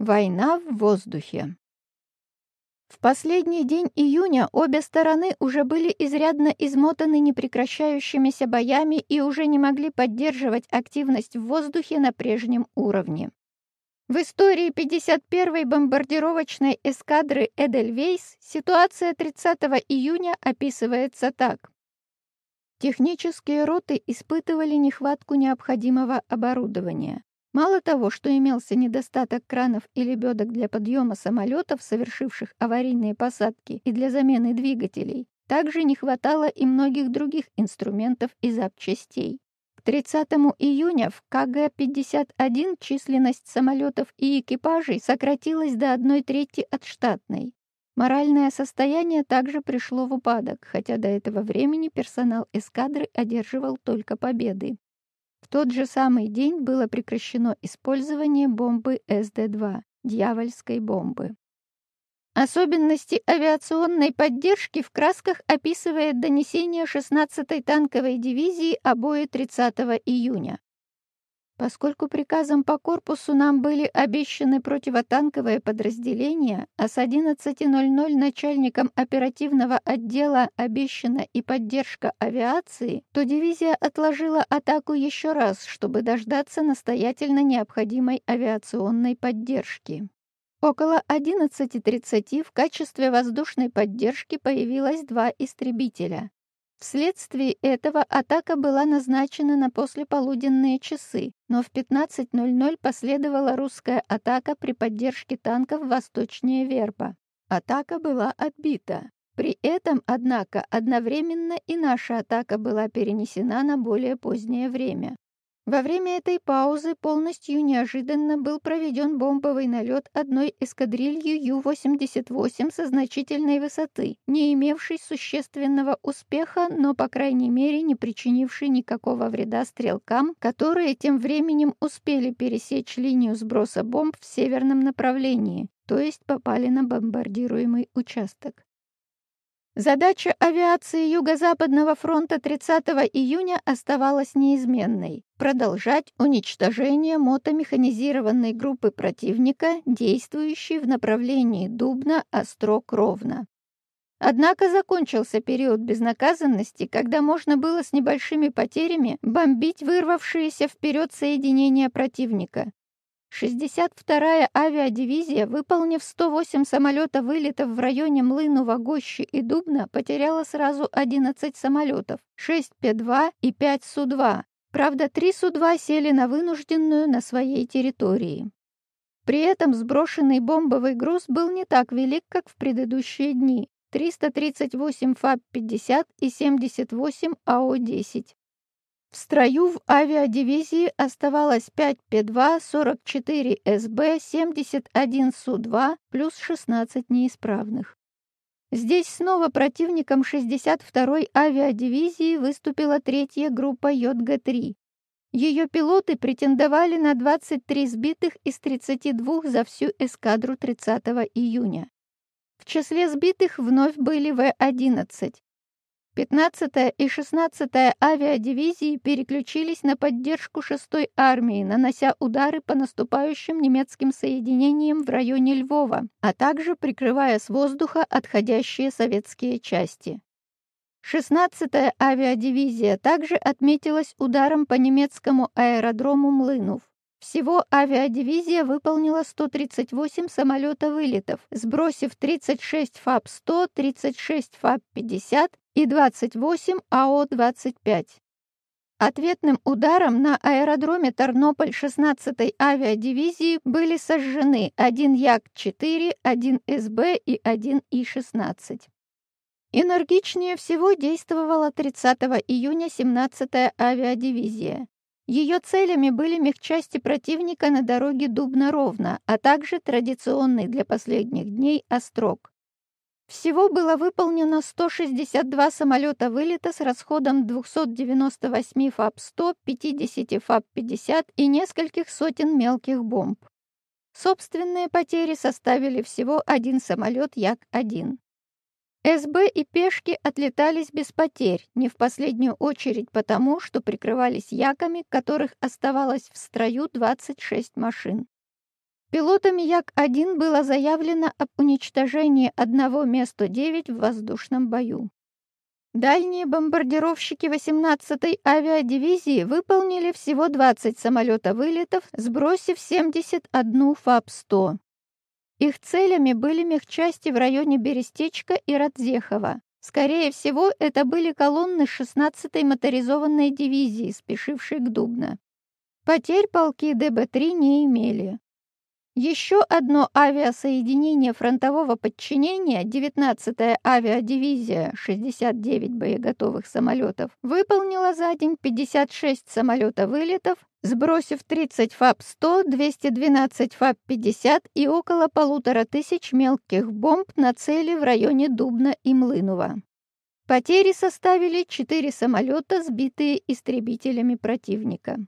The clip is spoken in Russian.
Война в воздухе. В последний день июня обе стороны уже были изрядно измотаны непрекращающимися боями и уже не могли поддерживать активность в воздухе на прежнем уровне. В истории 51-й бомбардировочной эскадры «Эдельвейс» ситуация 30 июня описывается так. Технические роты испытывали нехватку необходимого оборудования. Мало того, что имелся недостаток кранов и лебедок для подъема самолетов, совершивших аварийные посадки, и для замены двигателей, также не хватало и многих других инструментов и запчастей. К 30 июня в КГ-51 численность самолетов и экипажей сократилась до одной трети от штатной. Моральное состояние также пришло в упадок, хотя до этого времени персонал эскадры одерживал только победы. В тот же самый день было прекращено использование бомбы СД-2, дьявольской бомбы. Особенности авиационной поддержки в красках описывает донесение 16-й танковой дивизии о бое 30 июня. Поскольку приказом по корпусу нам были обещаны противотанковые подразделения, а с 11.00 начальником оперативного отдела обещана и поддержка авиации, то дивизия отложила атаку еще раз, чтобы дождаться настоятельно необходимой авиационной поддержки. Около 11.30 в качестве воздушной поддержки появилось два истребителя. Вследствие этого атака была назначена на послеполуденные часы, но в 15.00 последовала русская атака при поддержке танков восточнее Верба. Атака была отбита. При этом, однако, одновременно и наша атака была перенесена на более позднее время. Во время этой паузы полностью неожиданно был проведен бомбовый налет одной эскадрильи Ю-88 со значительной высоты, не имевшей существенного успеха, но, по крайней мере, не причинившей никакого вреда стрелкам, которые тем временем успели пересечь линию сброса бомб в северном направлении, то есть попали на бомбардируемый участок. Задача авиации Юго-Западного фронта 30 июня оставалась неизменной – продолжать уничтожение мотомеханизированной группы противника, действующей в направлении Дубна-Острог-Ровно. Однако закончился период безнаказанности, когда можно было с небольшими потерями бомбить вырвавшиеся вперед соединения противника. 62-я авиадивизия, выполнив 108 самолетов вылетов в районе Млынова, Гощи и Дубна, потеряла сразу 11 самолетов, 6 П-2 и 5 Су-2. Правда, 3 Су-2 сели на вынужденную на своей территории. При этом сброшенный бомбовый груз был не так велик, как в предыдущие дни. 338 ФАБ-50 и 78 АО-10. В строю в авиадивизии оставалось 5 П-2, 44 СБ, 71 Су-2 плюс 16 неисправных. Здесь снова противником 62-й авиадивизии выступила третья группа ЙГ-3. Ее пилоты претендовали на 23 сбитых из 32 за всю эскадру 30 июня. В числе сбитых вновь были В-11. 15-я и 16-я авиадивизии переключились на поддержку 6-й армии, нанося удары по наступающим немецким соединениям в районе Львова, а также прикрывая с воздуха отходящие советские части. 16-я авиадивизия также отметилась ударом по немецкому аэродрому Млынов. Всего авиадивизия выполнила 138 самолета-вылетов, сбросив 36 ФАБ-100, 36 ФАБ-50 и 28 АО-25. Ответным ударом на аэродроме Тарнополь 16-й авиадивизии были сожжены один Як-4, один СБ и один И-16. Энергичнее всего действовала 30 июня 17-я авиадивизия. Ее целями были мехчасти противника на дороге Дубна-Ровно, а также традиционный для последних дней острог. Всего было выполнено 162 самолета вылета с расходом 298 ФАП-100, 50 ФАП-50 и нескольких сотен мелких бомб. Собственные потери составили всего один самолет Як-1. СБ и пешки отлетались без потерь, не в последнюю очередь потому, что прикрывались яками, которых оставалось в строю 26 машин. Пилотами Як-1 было заявлено об уничтожении одного Ме-109 в воздушном бою. Дальние бомбардировщики 18-й авиадивизии выполнили всего 20 самолета-вылетов, сбросив 71 ФАП-100. Их целями были мехчасти в районе Берестечка и Радзехова. Скорее всего, это были колонны 16-й моторизованной дивизии, спешившей к Дубно. Потерь полки ДБ-3 не имели. Еще одно авиасоединение фронтового подчинения, 19-я авиадивизия, 69 боеготовых самолетов, выполнила за день 56 самолета-вылетов, сбросив 30 ФАП-100, 212 ФАП-50 и около полутора тысяч мелких бомб на цели в районе Дубна и Млынова. Потери составили 4 самолета, сбитые истребителями противника.